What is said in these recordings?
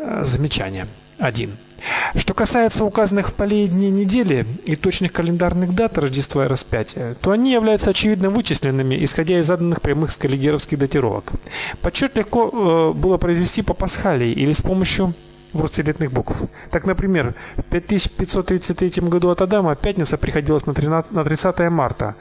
Э, замечание 1. Что касается указанных в поле дней недели и точных календарных дат Рождества и Распятия, то они являются очевидно вычисленными, исходя из заданных прямых скаллигеровских датировок. Подсчет легко э, было произвести по пасхалии или с помощью двуцветных букв. Так, например, в 5533 году от Адама пятница приходилась на 13 на 30 марта,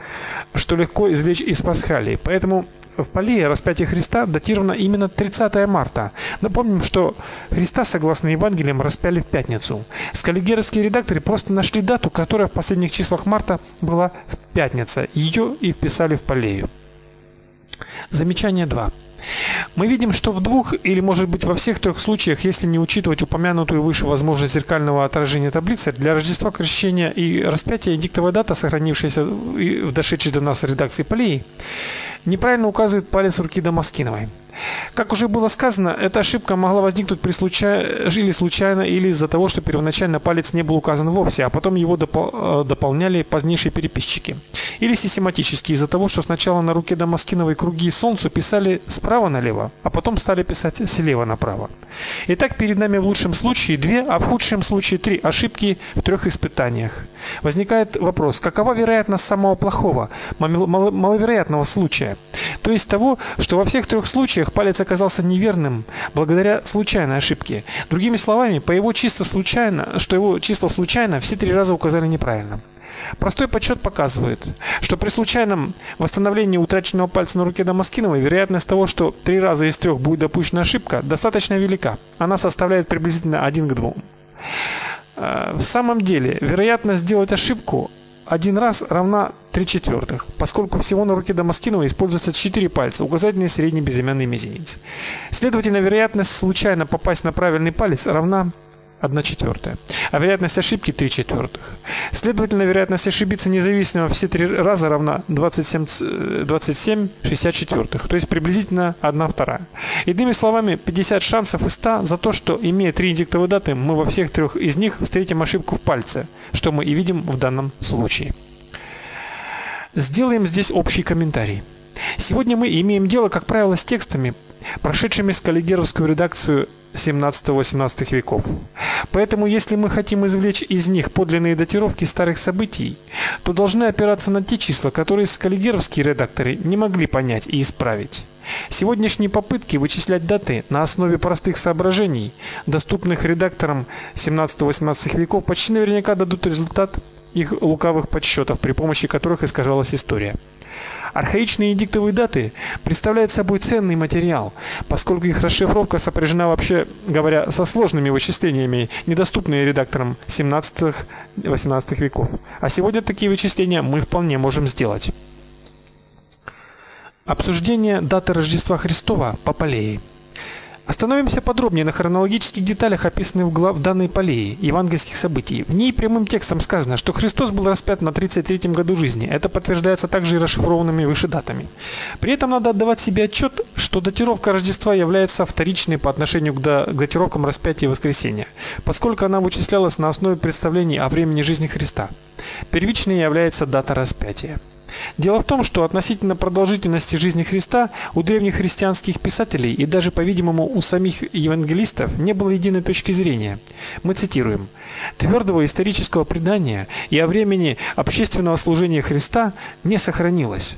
что легко извлечь из пасхалии. Поэтому в Полее распятие Христа датировано именно 30 марта. Напомним, что Христа, согласно Евангелиям, распяли в пятницу. Скаллигеровские редакторы просто нашли дату, которая в последних числах марта была в пятница. Ее и вписали в Полею. Замечание 2. Мы видим, что в двух или, может быть, во всех трех случаях, если не учитывать упомянутую выше возможность зеркального отражения таблицы, для Рождества Крещения и распятия диктовая дата, сохранившаяся в дошедшей до нас редакции Полей, неправильно указывает палец руки Дамаскиновой. Как уже было сказано, эта ошибка могла возникнуть при случай или случайно, или из-за того, что первоначально палец не был указан вовсе, а потом его допол э, дополняли позднейшие переписчики. Или систематически из-за того, что сначала на руке Дамаскиновой круги солнцу писали справа налево, а потом стали писать слева направо. Итак, перед нами в лучшем случае две, а в худшем случае три ошибки в трех испытаниях. Возникает вопрос: какова вероятность самого плохого, маловероятного случая? То есть того, что во всех трех случаях палец оказался неверным благодаря случайной ошибке. Другими словами, по его чисто случайно, что его чисто случайно все три раза указали неправильно. Простой подсчет показывает, что при случайном восстановлении утраченного пальца на руке Дамаскиновой вероятность того, что три раза из трех будет допущена ошибка, достаточно велика. Она составляет приблизительно 1 к 2. Э, в самом деле, вероятность сделать ошибку один раз равна 3 четвертых, поскольку всего на руке Дамаскинова используется 4 пальца, указательный, средний, безымянный мизинец. Следовательно, вероятность случайно попасть на правильный палец равна 1 четвертая, а вероятность ошибки 3 четвертых. Следовательно, вероятность ошибиться независимо все три раза равна 27 27 64, то есть приблизительно 1 вторая. Иными словами, 50 шансов из 100 за то, что имея три индиктовые даты, мы во всех трех из них встретим ошибку в пальце, что мы и видим в данном случае. Сделаем здесь общий комментарий. Сегодня мы имеем дело, как правило, с текстами, прошедшими скаллигеровскую редакцию 17-18 веков. Поэтому, если мы хотим извлечь из них подлинные датировки старых событий, то должны опираться на те числа, которые скаллигеровские редакторы не могли понять и исправить. Сегодняшние попытки вычислять даты на основе простых соображений, доступных редакторам 17-18 веков, почти наверняка дадут результат их лукавых подсчетов, при помощи которых искажалась история. Архаичные диктовые даты представляют собой ценный материал, поскольку их расшифровка сопряжена вообще говоря со сложными вычислениями, недоступными редакторам 17-18 веков. А сегодня такие вычисления мы вполне можем сделать. Обсуждение даты Рождества Христова по Полее. Остановимся подробнее на хронологических деталях, описанных в, глав данной полее евангельских событий. В ней прямым текстом сказано, что Христос был распят на 33-м году жизни. Это подтверждается также и расшифрованными выше датами. При этом надо отдавать себе отчет, что датировка Рождества является вторичной по отношению к датировкам распятия и воскресения, поскольку она вычислялась на основе представлений о времени жизни Христа. Первичной является дата распятия. Дело в том, что относительно продолжительности жизни Христа у древних христианских писателей и даже, по-видимому, у самих евангелистов не было единой точки зрения. Мы цитируем: "Твердого исторического предания и о времени общественного служения Христа не сохранилось".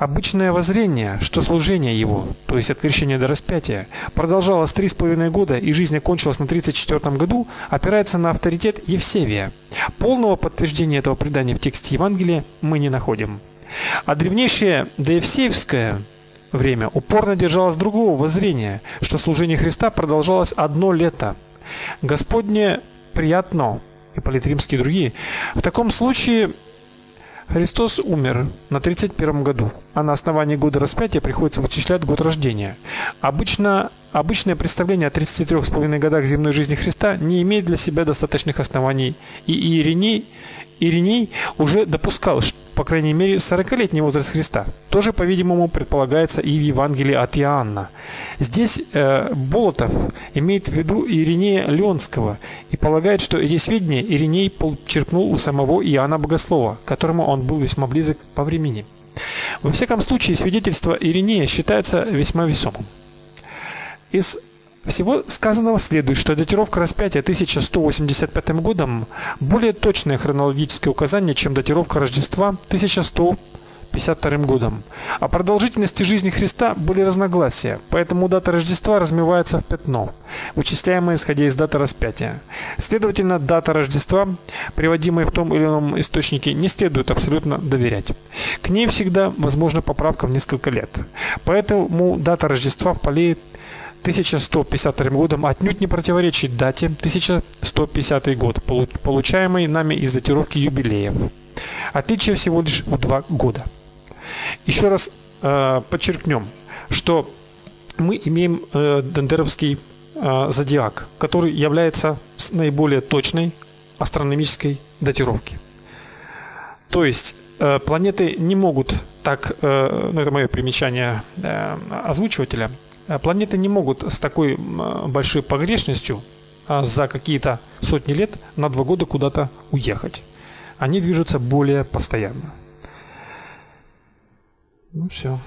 Обычное воззрение, что служение его, то есть от крещения до распятия, продолжалось три с половиной года и жизнь окончилась на 34 году, опирается на авторитет Евсевия. Полного подтверждения этого предания в тексте Евангелия мы не находим. А древнейшее доевсеевское время упорно держалось другого воззрения, что служение Христа продолжалось одно лето. Господне приятно, и и другие. В таком случае Христос умер на 31 году, а на основании года распятия приходится вычислять год рождения. Обычно обычное представление о 33,5 годах земной жизни Христа не имеет для себя достаточных оснований, и Ириней Ириней уже допускал, что, по крайней мере, 40-летний возраст Христа. Тоже, по-видимому, предполагается и в Евангелии от Иоанна. Здесь э, Болотов имеет в виду Иринея Леонского и полагает, что эти сведения Ириней почерпнул у самого Иоанна Богослова, которому он был весьма близок по времени. Во всяком случае, свидетельство Иринея считается весьма весомым. Из всего сказанного следует, что датировка распятия 1185 годом более точное хронологическое указание, чем датировка Рождества 1100 52 годом. О продолжительности жизни Христа были разногласия, поэтому дата Рождества размывается в пятно, вычисляемое исходя из даты распятия. Следовательно, дата Рождества, приводимая в том или ином источнике, не следует абсолютно доверять. К ней всегда возможна поправка в несколько лет. Поэтому дата Рождества в Палее 1152 годом отнюдь не противоречит дате 1150 год, получаемой нами из датировки юбилеев. Отличие всего лишь в два года. Еще раз э, подчеркнем, что мы имеем э, Дендеровский э, зодиак, который является наиболее точной астрономической датировки. То есть э, планеты не могут так, э, ну это мое примечание э, озвучивателя, планеты не могут с такой э, большой погрешностью э, за какие-то сотни лет на два года куда-то уехать. Они движутся более постоянно. Ну все.